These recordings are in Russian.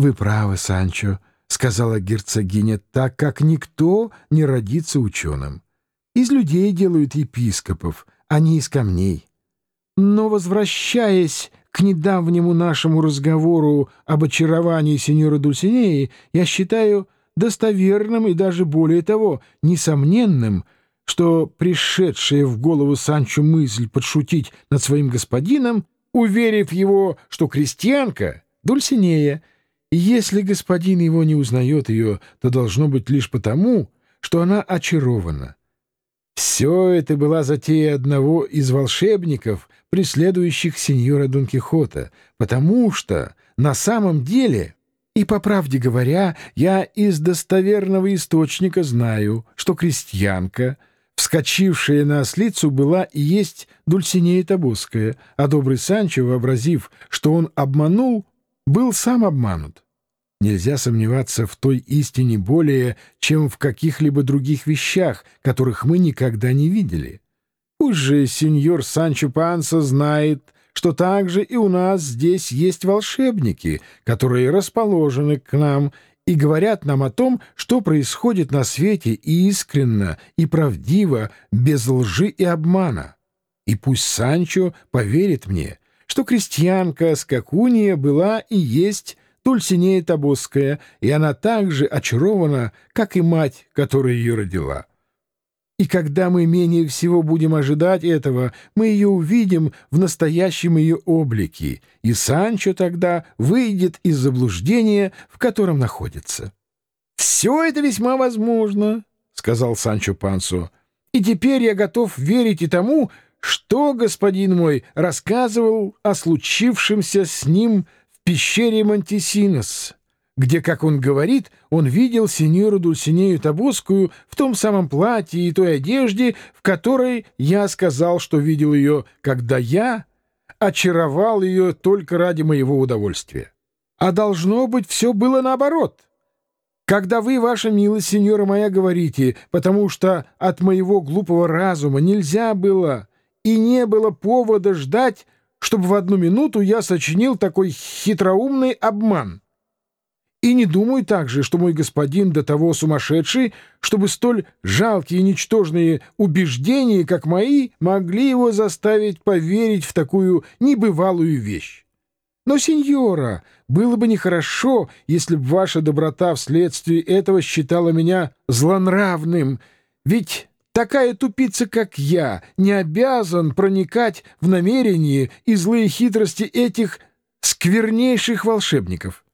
«Вы правы, Санчо», — сказала герцогиня, «так как никто не родится ученым. Из людей делают епископов, а не из камней. Но, возвращаясь к недавнему нашему разговору об очаровании сеньора Дульсинеи, я считаю достоверным и даже более того, несомненным, что пришедшая в голову Санчо мысль подшутить над своим господином, уверив его, что крестьянка Дульсинея, и если господин его не узнает ее, то должно быть лишь потому, что она очарована. Все это была затея одного из волшебников, преследующих сеньора Дон Кихота, потому что на самом деле, и по правде говоря, я из достоверного источника знаю, что крестьянка, вскочившая на ослицу, была и есть Дульсинея Табуская, а добрый Санчо, вообразив, что он обманул, был сам обманут. Нельзя сомневаться в той истине более, чем в каких-либо других вещах, которых мы никогда не видели. Пусть же сеньор Санчо Панса знает, что также и у нас здесь есть волшебники, которые расположены к нам и говорят нам о том, что происходит на свете искренно и правдиво, без лжи и обмана. И пусть Санчо поверит мне, что крестьянка Скакуния была и есть Дульсинея Табусская, и она так же очарована, как и мать, которая ее родила. И когда мы менее всего будем ожидать этого, мы ее увидим в настоящем ее облике, и Санчо тогда выйдет из заблуждения, в котором находится. — Все это весьма возможно, — сказал Санчо Пансо, — и теперь я готов верить и тому, что господин мой рассказывал о случившемся с ним пещере Монтисинос, где, как он говорит, он видел сеньору Дульсинею Табускую в том самом платье и той одежде, в которой я сказал, что видел ее, когда я очаровал ее только ради моего удовольствия. А должно быть, все было наоборот. Когда вы, ваша милость, сеньора моя, говорите, потому что от моего глупого разума нельзя было и не было повода ждать, чтобы в одну минуту я сочинил такой хитроумный обман. И не думаю также, что мой господин до того сумасшедший, чтобы столь жалкие и ничтожные убеждения, как мои, могли его заставить поверить в такую небывалую вещь. Но, сеньора, было бы нехорошо, если б ваша доброта вследствие этого считала меня злонравным, ведь Такая тупица, как я, не обязан проникать в намерения и злые хитрости этих сквернейших волшебников.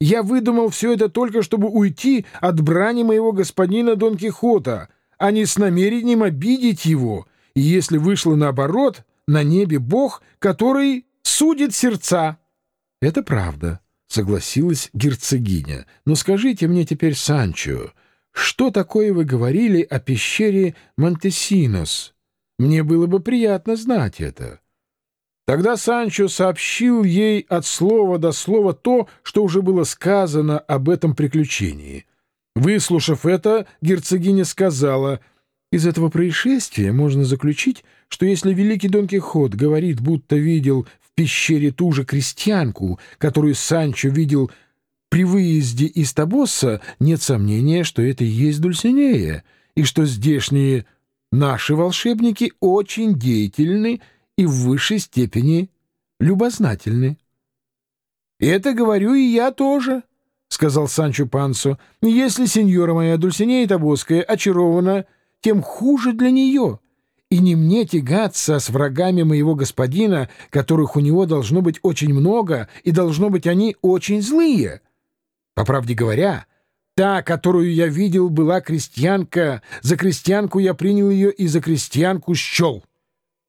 Я выдумал все это только, чтобы уйти от брани моего господина Дон Кихота, а не с намерением обидеть его, и если вышло наоборот, на небе Бог, который судит сердца. — Это правда, — согласилась герцогиня. — Но скажите мне теперь, Санчо... Что такое вы говорили о пещере Монтесинос? Мне было бы приятно знать это. Тогда Санчо сообщил ей от слова до слова то, что уже было сказано об этом приключении. Выслушав это, герцогиня сказала, «Из этого происшествия можно заключить, что если великий Дон Кихот говорит, будто видел в пещере ту же крестьянку, которую Санчо видел при выезде из Табосса нет сомнения, что это и есть Дульсинея, и что здешние наши волшебники очень деятельны и в высшей степени любознательны. — Это говорю и я тоже, — сказал Санчо Пансо. — Если сеньора моя Дульсинея Табосская очарована, тем хуже для нее. И не мне тягаться с врагами моего господина, которых у него должно быть очень много, и должно быть они очень злые. — по правде говоря, та, которую я видел, была крестьянка. За крестьянку я принял ее и за крестьянку счел.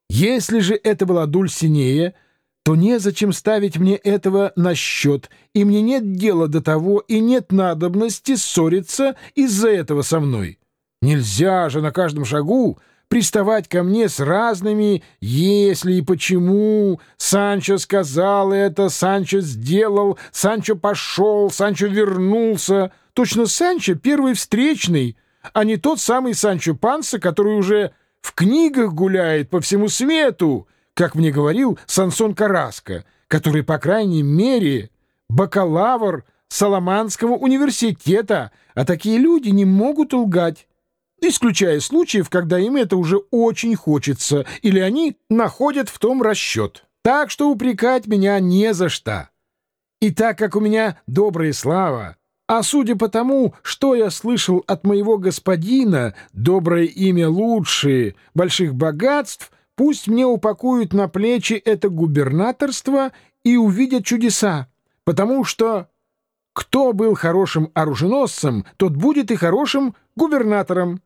Если же это была Дульсинея, то незачем ставить мне этого на счет, и мне нет дела до того, и нет надобности ссориться из-за этого со мной. Нельзя же на каждом шагу приставать ко мне с разными «если» и «почему». Санчо сказал это, Санчо сделал, Санчо пошел, Санчо вернулся. Точно Санчо первый встречный, а не тот самый Санчо Панса, который уже в книгах гуляет по всему свету, как мне говорил Сансон Караско, который, по крайней мере, бакалавр Соломанского университета, а такие люди не могут лгать, исключая случаев, когда им это уже очень хочется, или они находят в том расчет. Так что упрекать меня не за что. И так как у меня добрая слава, а судя по тому, что я слышал от моего господина, доброе имя лучшее больших богатств, пусть мне упакуют на плечи это губернаторство и увидят чудеса, потому что кто был хорошим оруженосцем, тот будет и хорошим губернатором.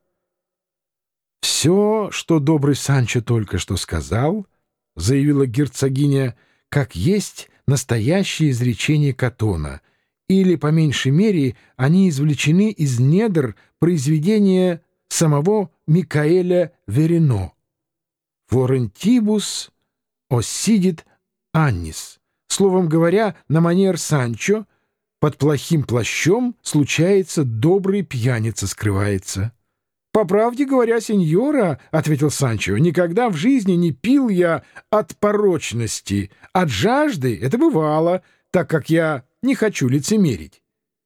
«Все, что добрый Санчо только что сказал, — заявила герцогиня, — как есть настоящее изречение Катона — или, по меньшей мере, они извлечены из недр произведения самого Микаэля Верино. «Флорентибус осидит аннис». Словом говоря, на манер Санчо, под плохим плащом случается добрый пьяница скрывается. «По правде говоря, сеньора, — ответил Санчо, — никогда в жизни не пил я от порочности, от жажды это бывало, так как я не хочу лицемерить.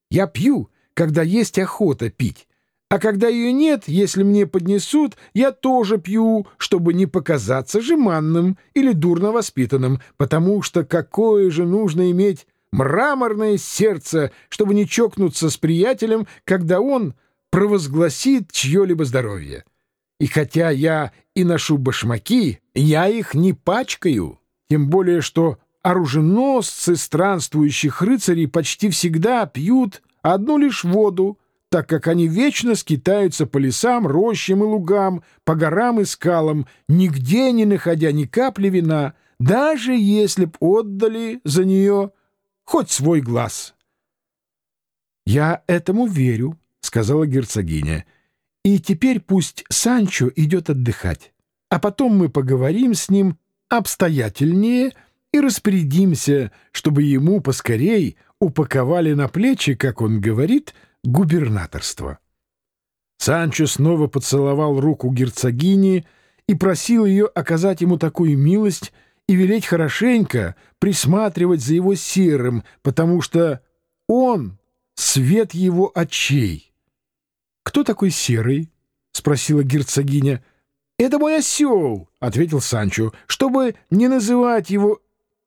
Я пью, когда есть охота пить, а когда ее нет, если мне поднесут, я тоже пью, чтобы не показаться жеманным или дурно воспитанным, потому что какое же нужно иметь мраморное сердце, чтобы не чокнуться с приятелем, когда он провозгласит чье-либо здоровье. И хотя я и ношу башмаки, я их не пачкаю, тем более что оруженосцы странствующих рыцарей почти всегда пьют одну лишь воду, так как они вечно скитаются по лесам, рощам и лугам, по горам и скалам, нигде не находя ни капли вина, даже если б отдали за нее хоть свой глаз. «Я этому верю», — сказала герцогиня, — «и теперь пусть Санчо идет отдыхать, а потом мы поговорим с ним обстоятельнее — и распорядимся, чтобы ему поскорей упаковали на плечи, как он говорит, губернаторство. Санчо снова поцеловал руку герцогини и просил ее оказать ему такую милость и велеть хорошенько присматривать за его серым, потому что он — свет его очей. — Кто такой серый? — спросила герцогиня. — Это мой осел, — ответил Санчо, — чтобы не называть его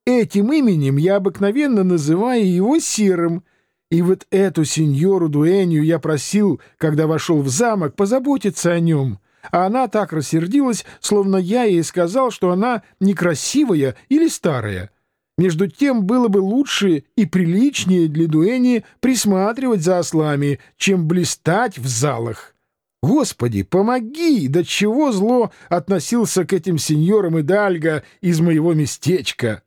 Этим именем я обыкновенно называю его Сиром, и вот эту сеньору Дуэнью я просил, когда вошел в замок, позаботиться о нем, а она так рассердилась, словно я ей сказал, что она некрасивая или старая. Между тем было бы лучше и приличнее для Дуэни присматривать за ослами, чем блистать в залах. Господи, помоги! До чего зло относился к этим сеньорам Идальго из моего местечка!»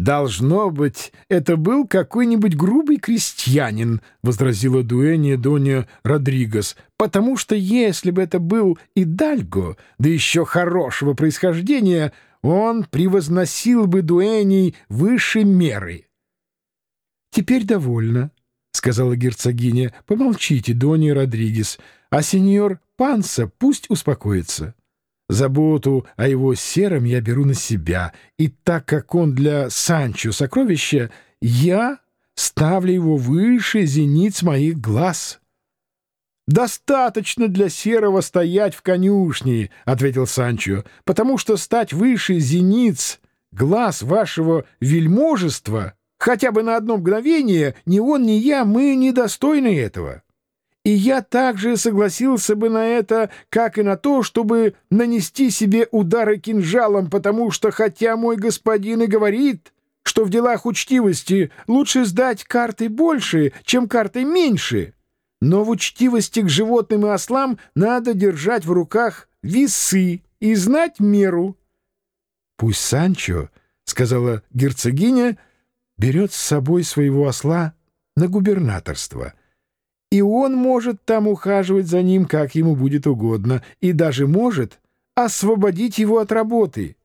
«Должно быть, это был какой-нибудь грубый крестьянин», — возразила Дуэнья Доня Родригес, «потому что если бы это был Идальго, да еще хорошего происхождения, он превозносил бы Дуэней выше меры». «Теперь довольно», — сказала герцогиня. «Помолчите, Донья Родригес, а сеньор Панса пусть успокоится». Заботу о его сером я беру на себя, и так как он для Санчо сокровище, я ставлю его выше зениц моих глаз. «Достаточно для серого стоять в конюшне», — ответил Санчо, «потому что стать выше зениц глаз вашего вельможества хотя бы на одно мгновение ни он, ни я, мы недостойны этого». И я также согласился бы на это, как и на то, чтобы нанести себе удары кинжалом, потому что, хотя мой господин и говорит, что в делах учтивости лучше сдать карты больше, чем карты меньше, но в учтивости к животным и ослам надо держать в руках весы и знать меру. — Пусть Санчо, — сказала герцогиня, — берет с собой своего осла на губернаторство — и он может там ухаживать за ним, как ему будет угодно, и даже может освободить его от работы.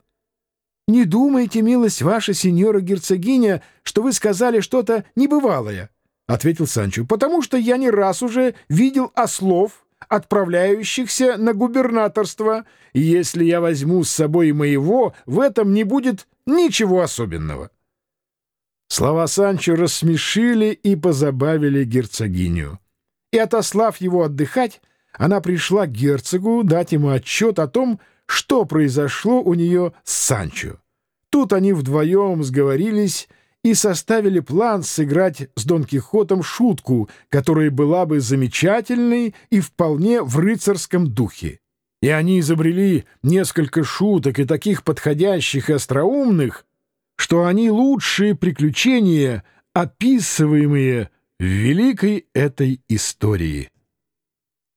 Не думайте, милость ваша, сеньора герцогиня, что вы сказали что-то небывалое, — ответил Санчо, — потому что я не раз уже видел ослов, отправляющихся на губернаторство, и если я возьму с собой моего, в этом не будет ничего особенного. Слова Санчо рассмешили и позабавили герцогиню. И, отослав его отдыхать, она пришла к герцогу дать ему отчет о том, что произошло у нее с Санчо. Тут они вдвоем сговорились и составили план сыграть с Дон Кихотом шутку, которая была бы замечательной и вполне в рыцарском духе. И они изобрели несколько шуток и таких подходящих и остроумных, что они лучшие приключения, описываемые в великой этой истории.